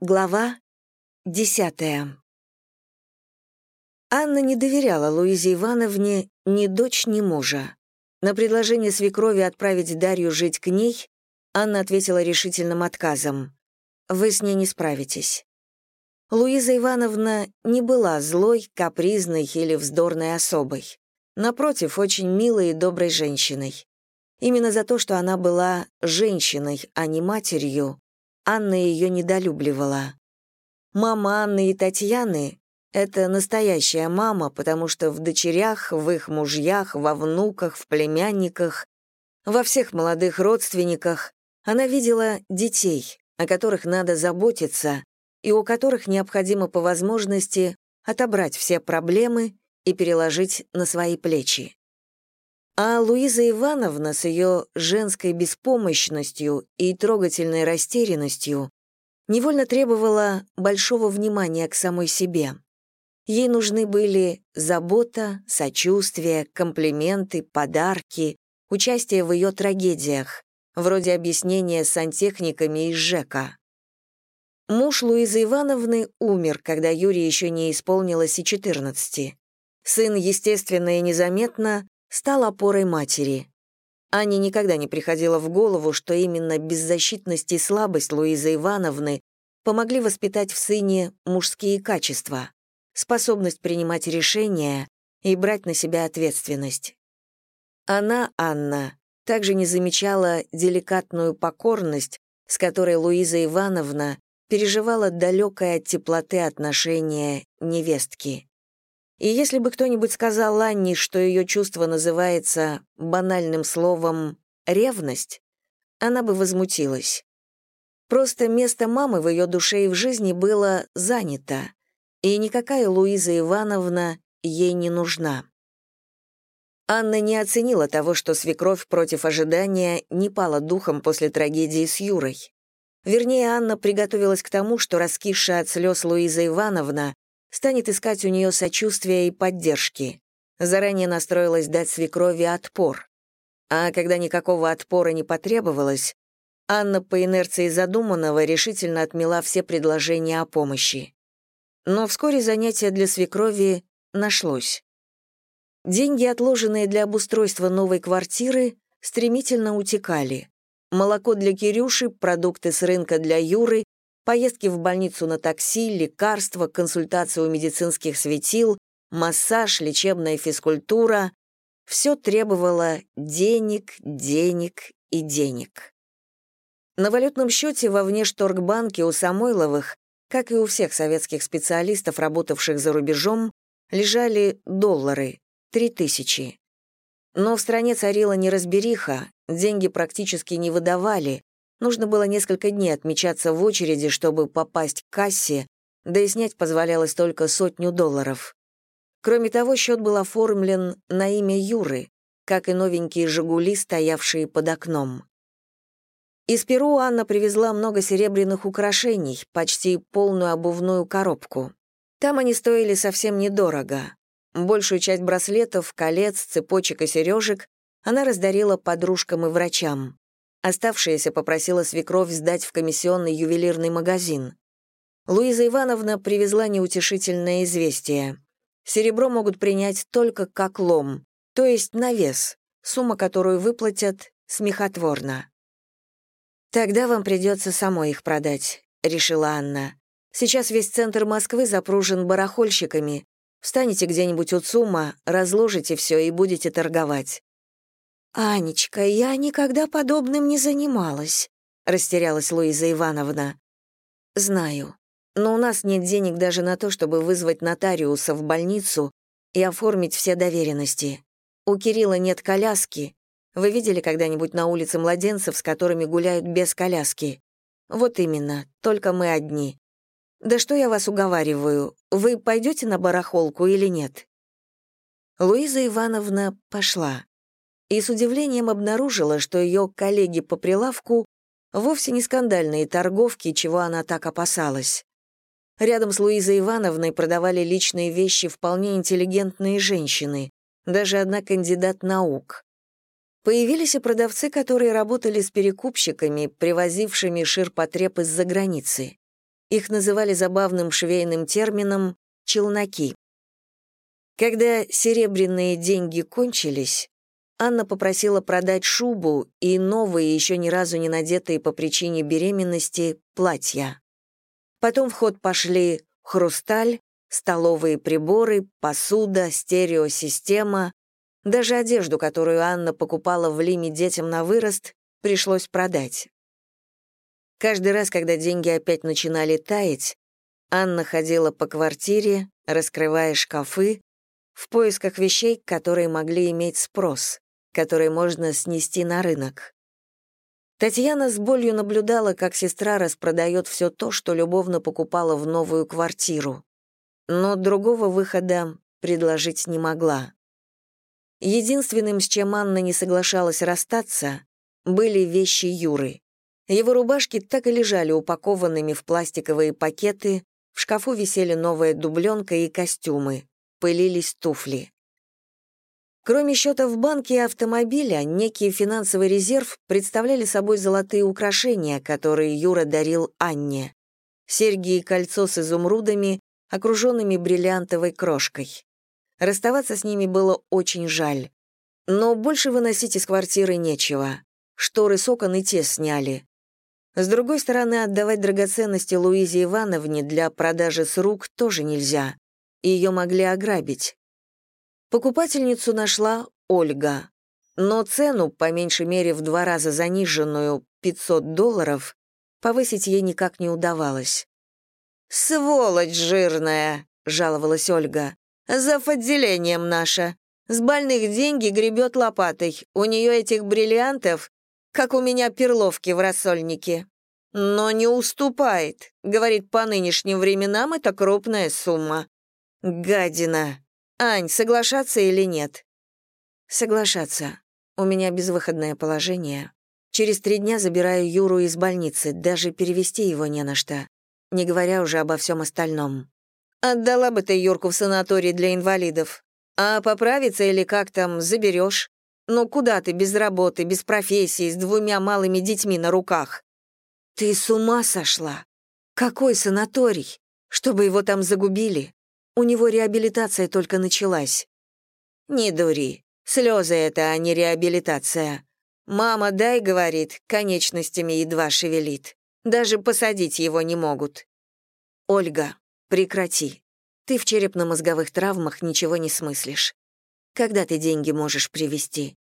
Глава десятая. Анна не доверяла Луизе Ивановне ни дочь, ни мужа. На предложение свекрови отправить Дарью жить к ней Анна ответила решительным отказом. «Вы с ней не справитесь». Луиза Ивановна не была злой, капризной или вздорной особой. Напротив, очень милой и доброй женщиной. Именно за то, что она была женщиной, а не матерью, Анна ее недолюбливала. Мама Анны и Татьяны — это настоящая мама, потому что в дочерях, в их мужьях, во внуках, в племянниках, во всех молодых родственниках она видела детей, о которых надо заботиться и у которых необходимо по возможности отобрать все проблемы и переложить на свои плечи. А Луиза Ивановна с ее женской беспомощностью и трогательной растерянностью невольно требовала большого внимания к самой себе. Ей нужны были забота, сочувствие, комплименты, подарки, участие в ее трагедиях, вроде объяснения с сантехниками из ЖЭКа. Муж Луизы Ивановны умер, когда Юрий еще не исполнилось и 14. Сын, естественно и незаметно, стал опорой матери. Ане никогда не приходило в голову, что именно беззащитность и слабость Луизы Ивановны помогли воспитать в сыне мужские качества, способность принимать решения и брать на себя ответственность. Она, Анна, также не замечала деликатную покорность, с которой Луиза Ивановна переживала далекое от теплоты отношения невестки. И если бы кто-нибудь сказал Анне, что ее чувство называется банальным словом «ревность», она бы возмутилась. Просто место мамы в ее душе и в жизни было занято, и никакая Луиза Ивановна ей не нужна. Анна не оценила того, что свекровь против ожидания не пала духом после трагедии с Юрой. Вернее, Анна приготовилась к тому, что раскисшая от слез Луиза Ивановна станет искать у нее сочувствия и поддержки. Заранее настроилась дать свекрови отпор. А когда никакого отпора не потребовалось, Анна по инерции задуманного решительно отмела все предложения о помощи. Но вскоре занятие для свекрови нашлось. Деньги, отложенные для обустройства новой квартиры, стремительно утекали. Молоко для Кирюши, продукты с рынка для Юры, поездки в больницу на такси, лекарства, консультации у медицинских светил, массаж, лечебная физкультура — все требовало денег, денег и денег. На валютном счете во внешторгбанке у Самойловых, как и у всех советских специалистов, работавших за рубежом, лежали доллары — три тысячи. Но в стране царила неразбериха, деньги практически не выдавали, Нужно было несколько дней отмечаться в очереди, чтобы попасть к кассе, да и снять позволялось только сотню долларов. Кроме того, счет был оформлен на имя Юры, как и новенькие «Жигули», стоявшие под окном. Из Перу Анна привезла много серебряных украшений, почти полную обувную коробку. Там они стоили совсем недорого. Большую часть браслетов, колец, цепочек и сережек она раздарила подружкам и врачам. Оставшееся попросила свекровь сдать в комиссионный ювелирный магазин. Луиза Ивановна привезла неутешительное известие. Серебро могут принять только как лом, то есть на вес, сумма, которую выплатят, смехотворна. «Тогда вам придется самой их продать», — решила Анна. «Сейчас весь центр Москвы запружен барахольщиками. Встанете где-нибудь у ЦУМа, разложите все и будете торговать. «Анечка, я никогда подобным не занималась», — растерялась Луиза Ивановна. «Знаю, но у нас нет денег даже на то, чтобы вызвать нотариуса в больницу и оформить все доверенности. У Кирилла нет коляски. Вы видели когда-нибудь на улице младенцев, с которыми гуляют без коляски? Вот именно, только мы одни. Да что я вас уговариваю, вы пойдете на барахолку или нет?» Луиза Ивановна пошла и с удивлением обнаружила, что ее коллеги по прилавку вовсе не скандальные торговки, чего она так опасалась. Рядом с Луизой Ивановной продавали личные вещи вполне интеллигентные женщины, даже одна кандидат наук. Появились и продавцы, которые работали с перекупщиками, привозившими ширпотреб из-за границы. Их называли забавным швейным термином «челноки». Когда серебряные деньги кончились, Анна попросила продать шубу и новые, еще ни разу не надетые по причине беременности, платья. Потом в ход пошли хрусталь, столовые приборы, посуда, стереосистема. Даже одежду, которую Анна покупала в Лиме детям на вырост, пришлось продать. Каждый раз, когда деньги опять начинали таять, Анна ходила по квартире, раскрывая шкафы, в поисках вещей, которые могли иметь спрос, которые можно снести на рынок. Татьяна с болью наблюдала, как сестра распродает все то, что любовно покупала в новую квартиру. Но другого выхода предложить не могла. Единственным, с чем Анна не соглашалась расстаться, были вещи Юры. Его рубашки так и лежали упакованными в пластиковые пакеты, в шкафу висели новая дубленка и костюмы пылились туфли. Кроме счета в банке и автомобиля, некий финансовый резерв представляли собой золотые украшения, которые Юра дарил Анне. Серьги и кольцо с изумрудами, окруженными бриллиантовой крошкой. Расставаться с ними было очень жаль. Но больше выносить из квартиры нечего. Шторы с окон и те сняли. С другой стороны, отдавать драгоценности Луизе Ивановне для продажи с рук тоже нельзя ее могли ограбить. Покупательницу нашла Ольга, но цену, по меньшей мере в два раза заниженную, 500 долларов, повысить ей никак не удавалось. «Сволочь жирная!» — жаловалась Ольга. «За отделением наша. С больных деньги гребет лопатой. У нее этих бриллиантов, как у меня перловки в рассольнике. Но не уступает. Говорит, по нынешним временам это крупная сумма. «Гадина! Ань, соглашаться или нет?» «Соглашаться. У меня безвыходное положение. Через три дня забираю Юру из больницы, даже перевести его не на что, не говоря уже обо всем остальном. Отдала бы ты Юрку в санаторий для инвалидов. А поправиться или как там, заберешь. Ну куда ты без работы, без профессии, с двумя малыми детьми на руках? Ты с ума сошла? Какой санаторий? Чтобы его там загубили? У него реабилитация только началась. Не дури. Слезы это, а не реабилитация. Мама, дай, говорит, конечностями едва шевелит. Даже посадить его не могут. Ольга, прекрати. Ты в черепно-мозговых травмах ничего не смыслишь. Когда ты деньги можешь привести?